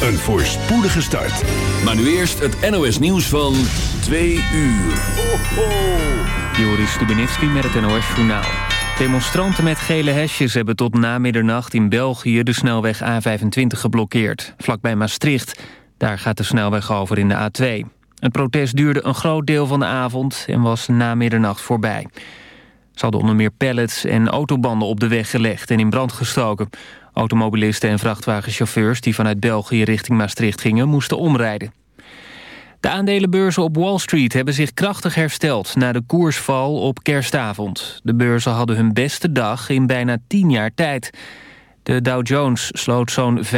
een voorspoedige start. Maar nu eerst het NOS nieuws van 2 uur. Joris Stubenitski met het NOS-journaal. Demonstranten met gele hesjes hebben tot na middernacht in België... de snelweg A25 geblokkeerd, vlakbij Maastricht. Daar gaat de snelweg over in de A2. Het protest duurde een groot deel van de avond en was na middernacht voorbij. Ze hadden onder meer pallets en autobanden op de weg gelegd en in brand gestoken. Automobilisten en vrachtwagenchauffeurs die vanuit België richting Maastricht gingen moesten omrijden. De aandelenbeurzen op Wall Street hebben zich krachtig hersteld... na de koersval op kerstavond. De beurzen hadden hun beste dag in bijna tien jaar tijd. De Dow Jones sloot zo'n 5%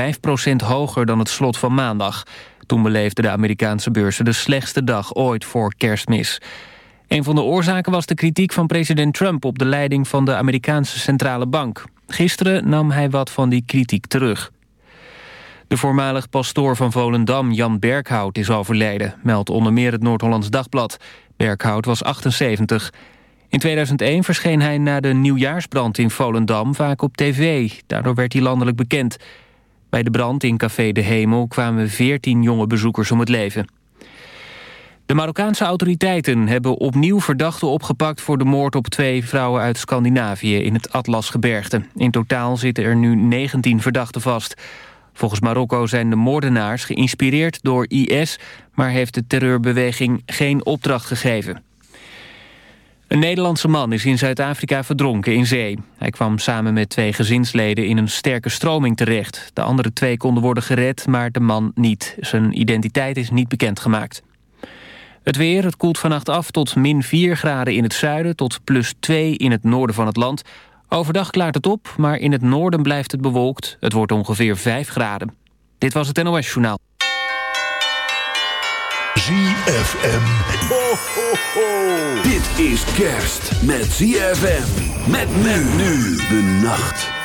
hoger dan het slot van maandag. Toen beleefden de Amerikaanse beurzen de slechtste dag ooit voor kerstmis. Een van de oorzaken was de kritiek van president Trump... op de leiding van de Amerikaanse Centrale Bank. Gisteren nam hij wat van die kritiek terug. De voormalig pastoor van Volendam, Jan Berghout, is overleden... meldt onder meer het Noord-Hollands Dagblad. Berghout was 78. In 2001 verscheen hij na de nieuwjaarsbrand in Volendam vaak op tv. Daardoor werd hij landelijk bekend. Bij de brand in Café de Hemel kwamen 14 jonge bezoekers om het leven. De Marokkaanse autoriteiten hebben opnieuw verdachten opgepakt... voor de moord op twee vrouwen uit Scandinavië in het Atlasgebergte. In totaal zitten er nu 19 verdachten vast. Volgens Marokko zijn de moordenaars geïnspireerd door IS... maar heeft de terreurbeweging geen opdracht gegeven. Een Nederlandse man is in Zuid-Afrika verdronken in zee. Hij kwam samen met twee gezinsleden in een sterke stroming terecht. De andere twee konden worden gered, maar de man niet. Zijn identiteit is niet bekendgemaakt. Het weer, het koelt vannacht af tot min 4 graden in het zuiden... tot plus 2 in het noorden van het land. Overdag klaart het op, maar in het noorden blijft het bewolkt. Het wordt ongeveer 5 graden. Dit was het NOS Journaal. ZFM. Ho, ho, ho. Dit is kerst met ZFM. Met men nu de nacht.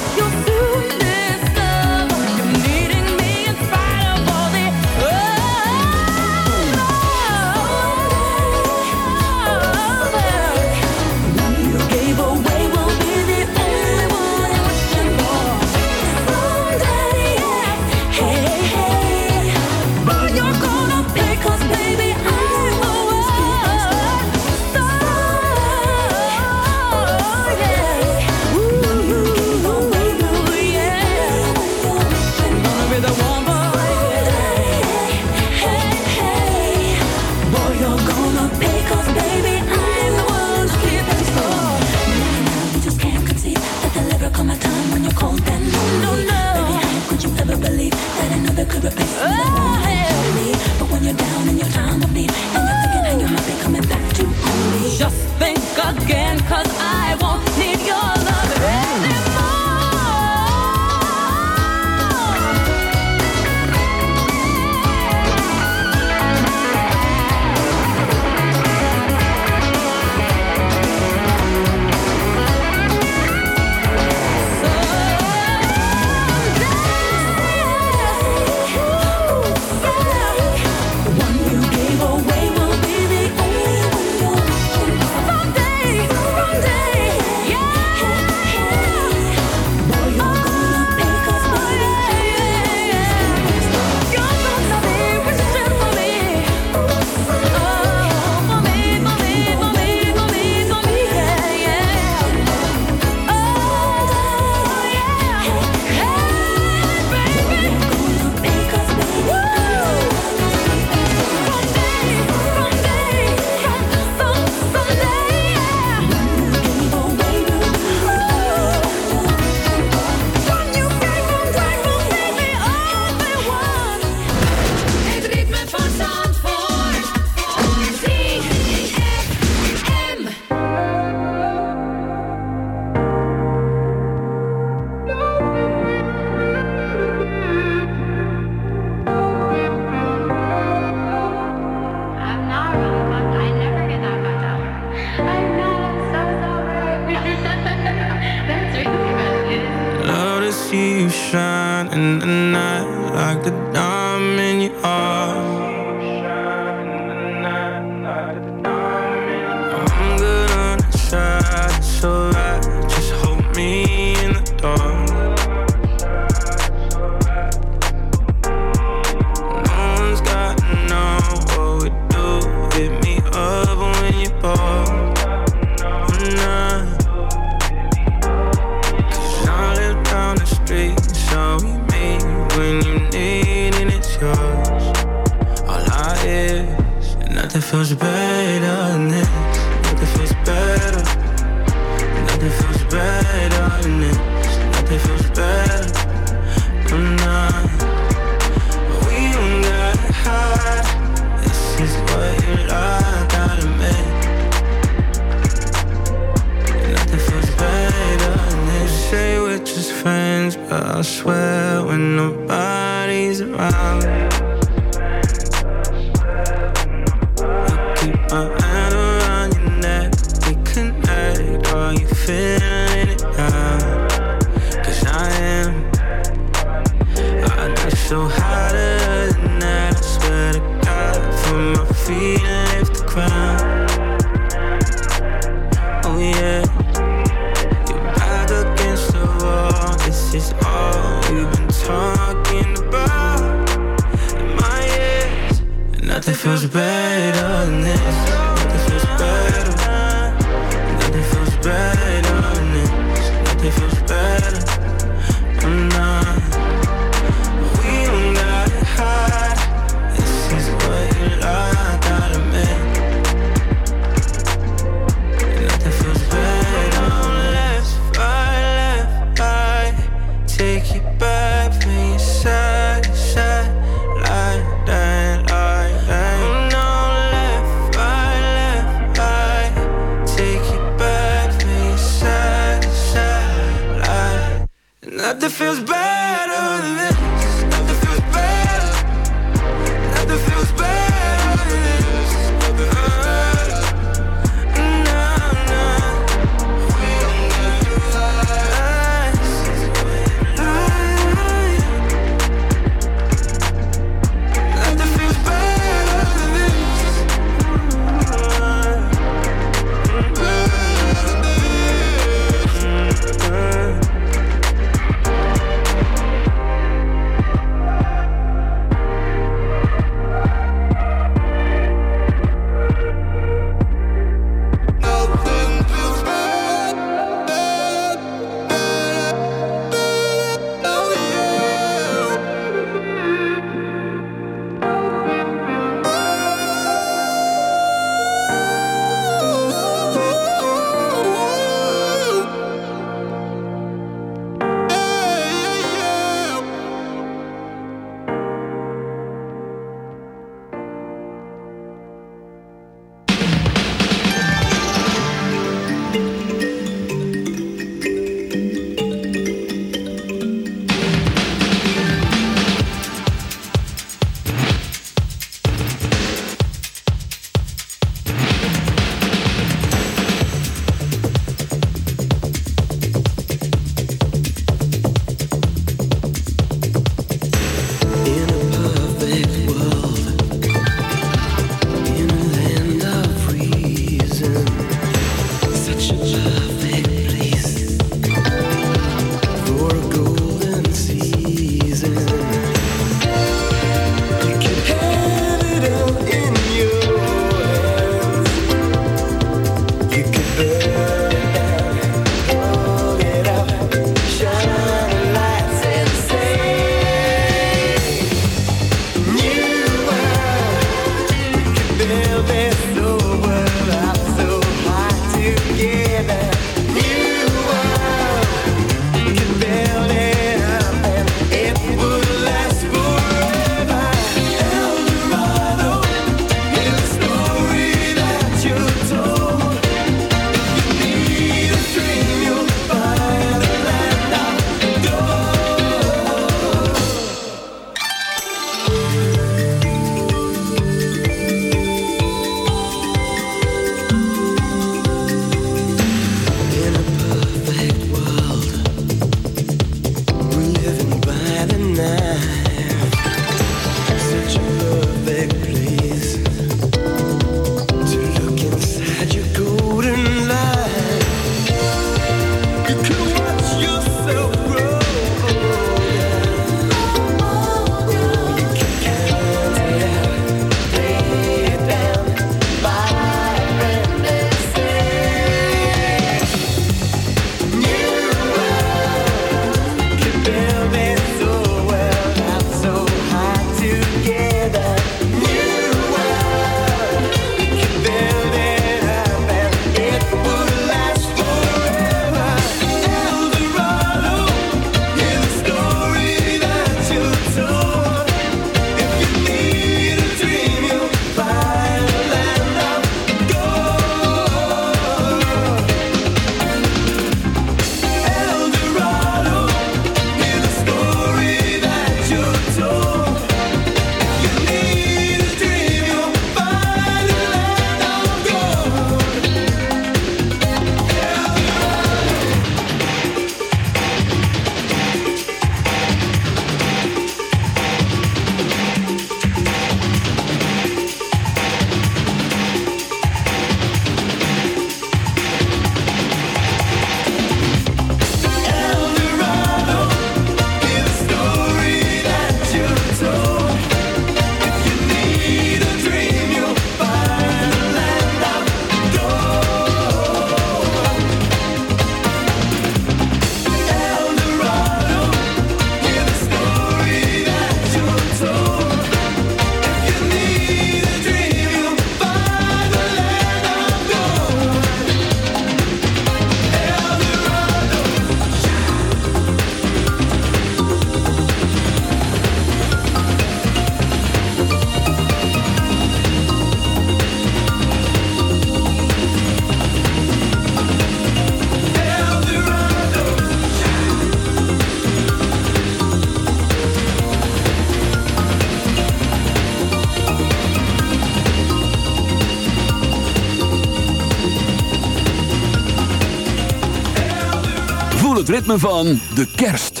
Ritme van de kerst.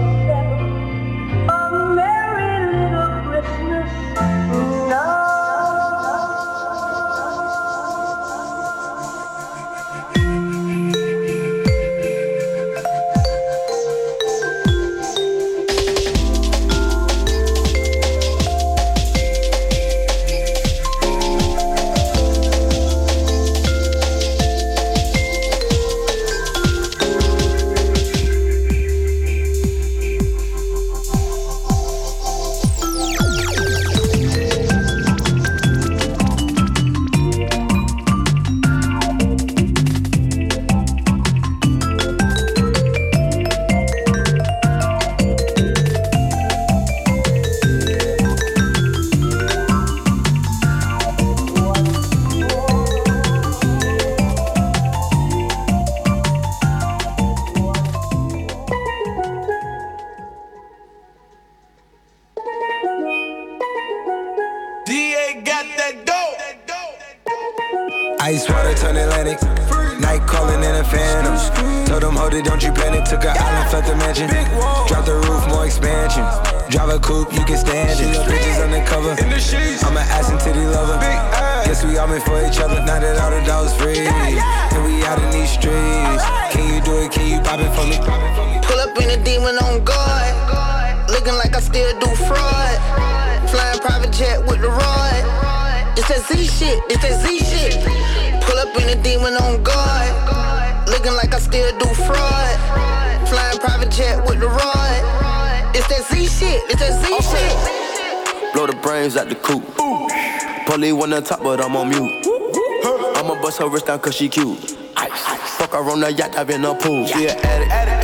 人。But I'm on mute. I'ma bust her wrist down cause she cute. Fuck her on the yacht, I've been a pool. She an addict,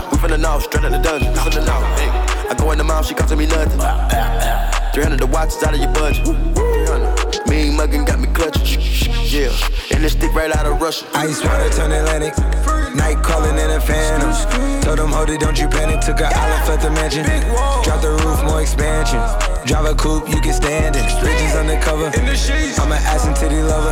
We finna straight out the dungeon. I go in the mouth, she costing me nothing. 300 the watch is out of your budget. Mean muggin' got me clutching. Yeah, and this stick right out of Russia. Ice water turn Atlantic. Night calling in a phantom. Told them, hold it, don't you panic. Took an island, left the mansion. Drop the roof, more expansion. Drive a coupe, you can stand it. Bridges undercover. I'm an ass and titty lover.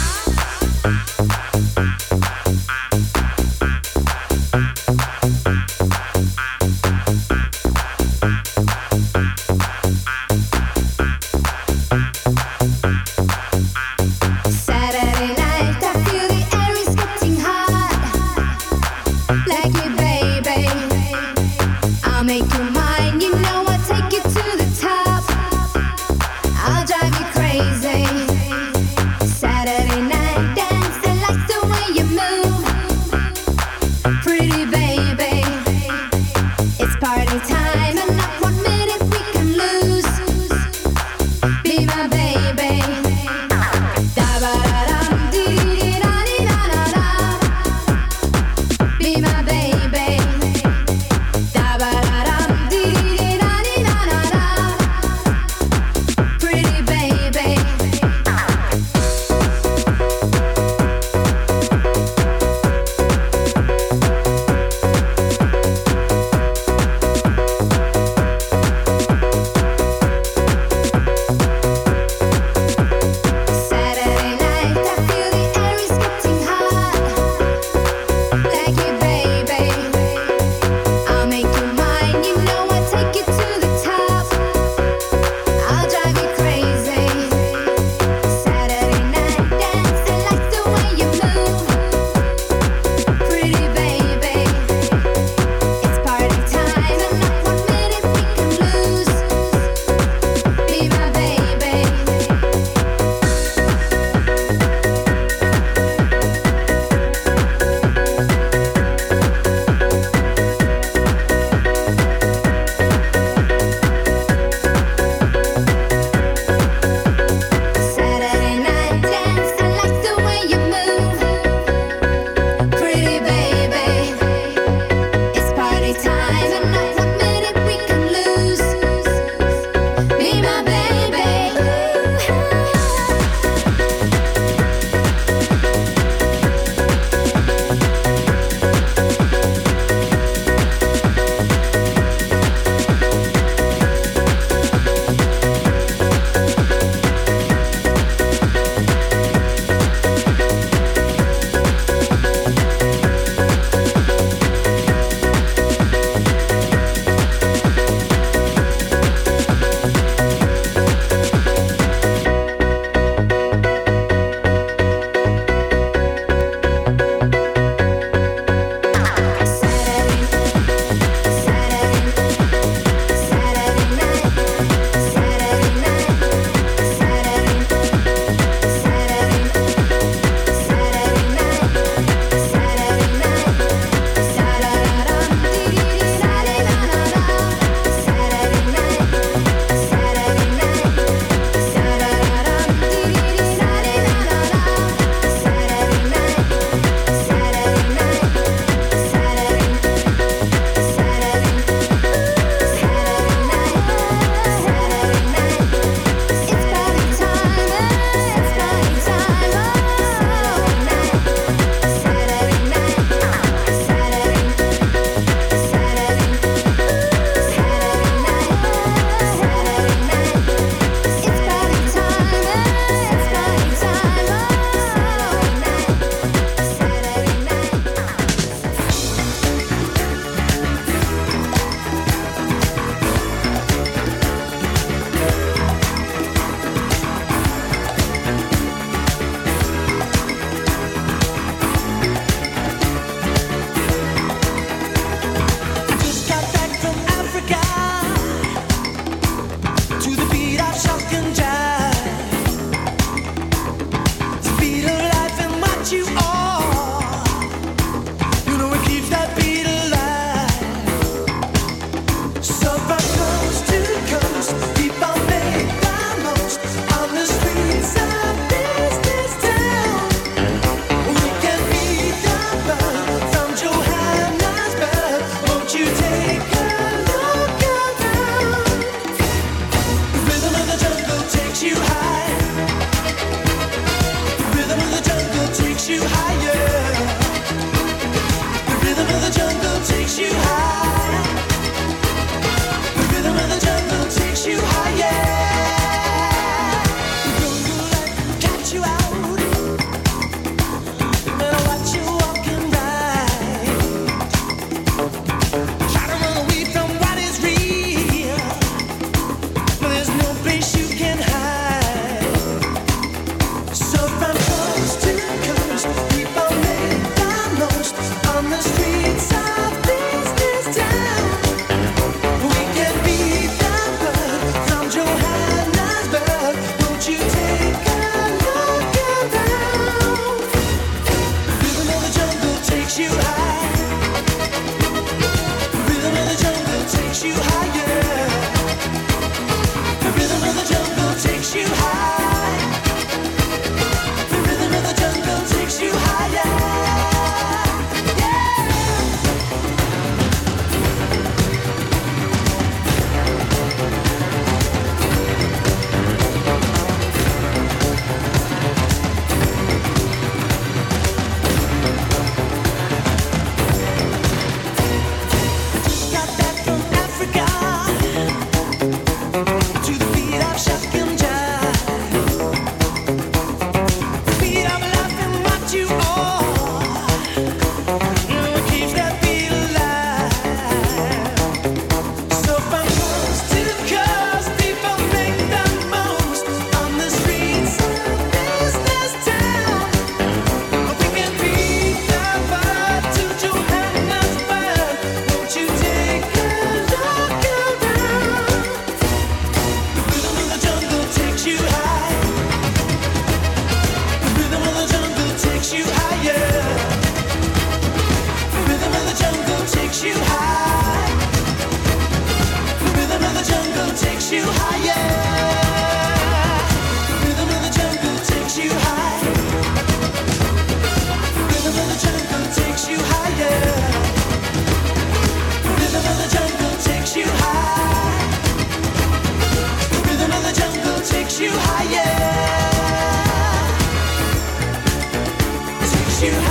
you.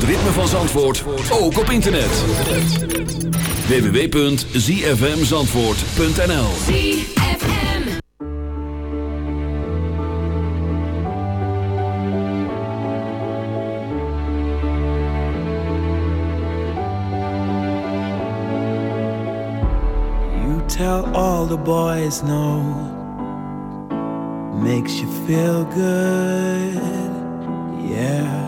Het ritme van Zandvoort, ook op internet. www.zfmzandvoort.nl You tell all the boys no. Makes you feel good. Yeah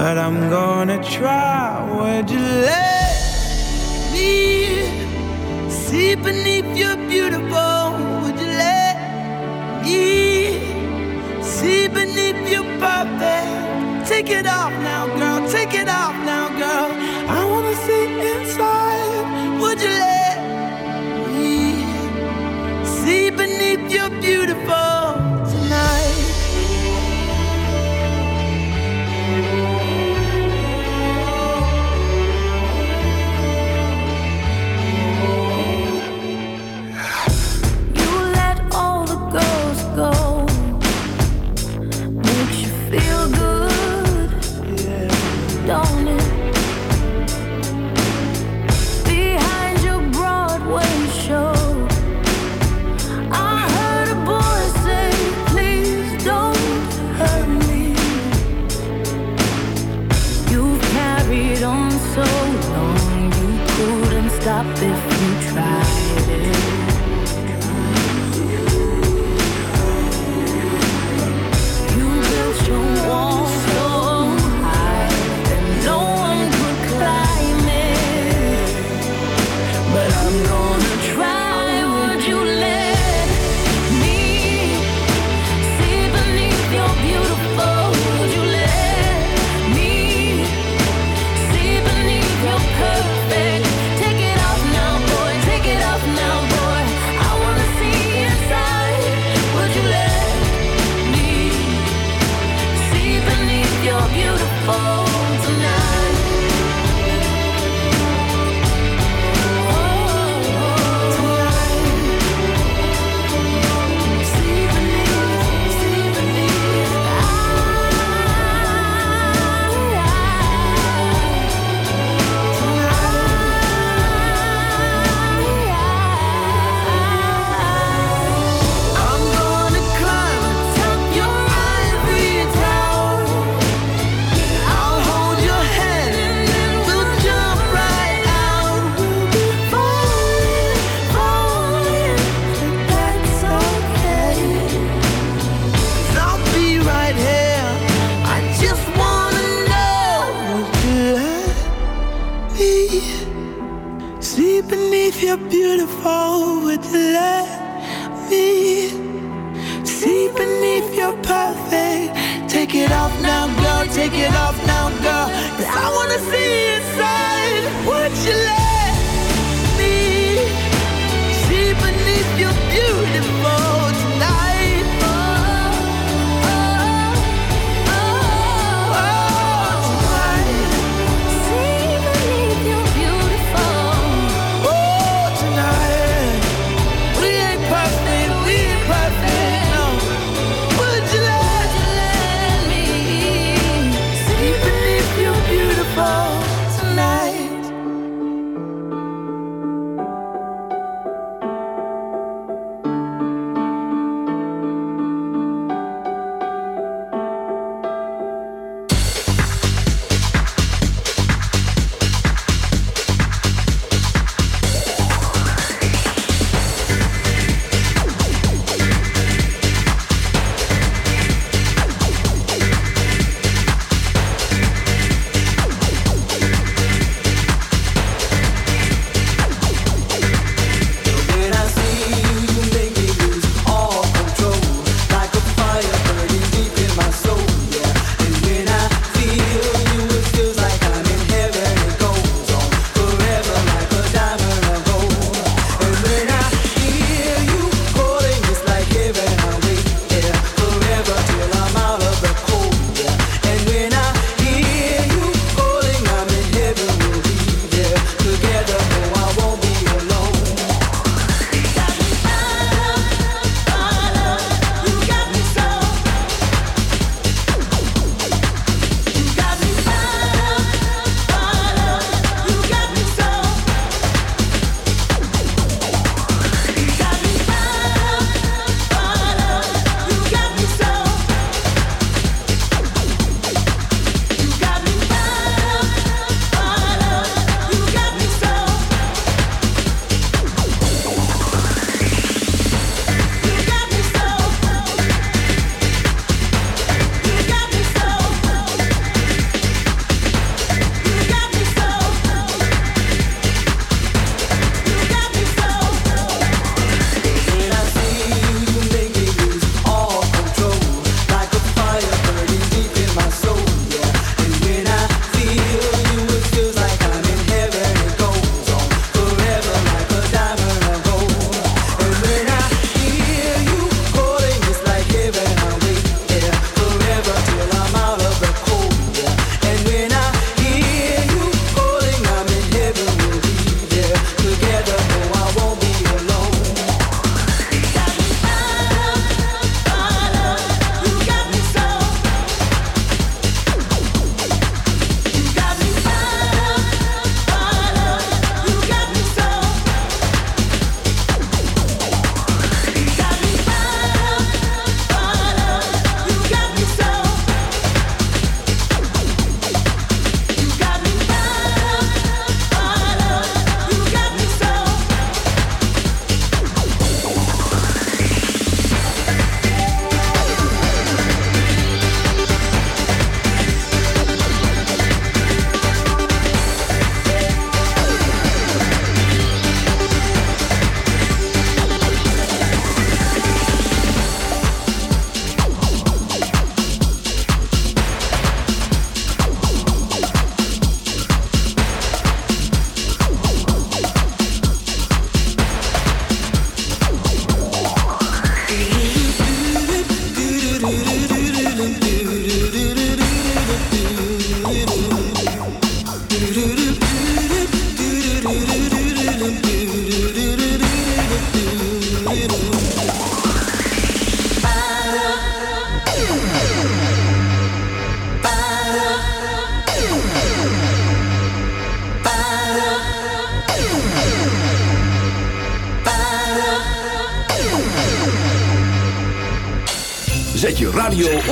but I'm gonna try. Would you let me see beneath your beautiful? Would you let me see beneath your perfect? Take it off now,